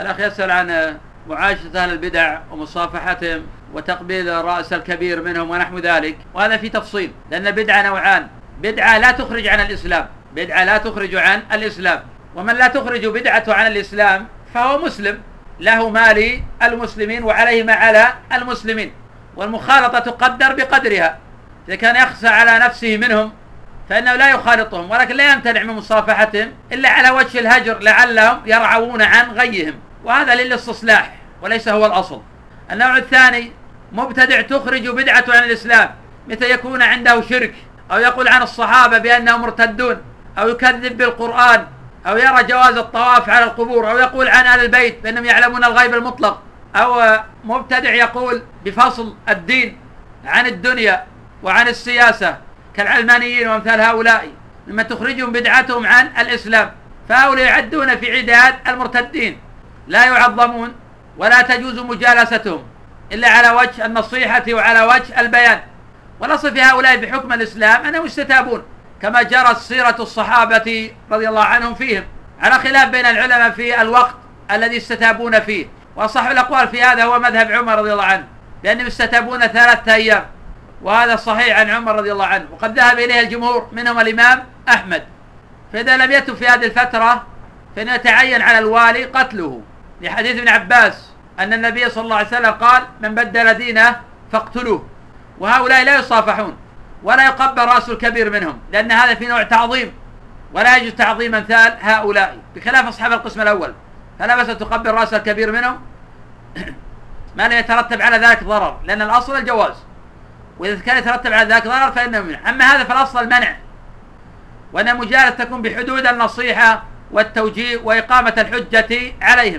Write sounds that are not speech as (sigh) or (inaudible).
الأخ يسأل عن معاشرة أهل البدع ومصافحتهم وتقبيل رأس الكبير منهم ونحو ذلك وهذا في تفصيل لأن البدعة نوعان بدعة لا تخرج عن الإسلام بدعة لا تخرج عن الإسلام ومن لا تخرج بدعته عن الإسلام فهو مسلم له مال المسلمين وعليه ما على المسلمين والمخالطة تقدر بقدرها إذا كان يخشى على نفسه منهم فإنه لا يخالطهم ولكن لا يمتنع من مصافحتهم إلا على وجه الهجر لعلهم يرعون عن غيهم. وهذا للاستصلاح وليس هو الأصل. النوع الثاني مبتدع تخرج بدعته عن الإسلام مثل يكون عنده شرك أو يقول عن الصحابة بأنهم مرتدون أو يكذب بالقرآن أو يرى جواز الطواف على القبور أو يقول عن أهل البيت بأنهم يعلمون الغيب المطلق أو مبتدع يقول بفصل الدين عن الدنيا وعن السياسة كالعلمانيين وأمثال هؤلاء مما تخرجهم بدعتهم عن الإسلام فهؤلاء يعدون في عداد المرتدين. لا يعظمون ولا تجوز مجالستهم إلا على وجه النصيحة وعلى وجه البيان. في هؤلاء بحكم الإسلام أنهم يستتابون كما جرت سيرة الصحابة رضي الله عنهم فيهم على خلاف بين العلماء في الوقت الذي يستتابون فيه. وأصح الأقوال في هذا هو مذهب عمر رضي الله عنه لأنهم يستتابون ثلاثة أيام. وهذا صحيح عن عمر رضي الله عنه. وقد ذهب إليه الجمهور منهم الإمام أحمد. فإذا لم يتب في هذه الفترة فإنه يتعين على الوالي قتله. لحديث ابن عباس أن النبي صلى الله عليه وسلم قال من بدل دينه فاقتلوه وهؤلاء لا يصافحون ولا يقبل رأس الكبير منهم لأن هذا في نوع تعظيم ولا يجوز تعظيم أمثال هؤلاء بخلاف أصحاب القسم الأول فلا بس تقبل رأس الكبير منهم (clears throat) ما لا يترتب على ذلك ضرر لأن الأصل الجواز وإذا كان يترتب على ذلك ضرر فإنه منع أما هذا فالأصل المنع وأن المجالسة تكون بحدود النصيحة والتوجيه وإقامة الحجة عليهم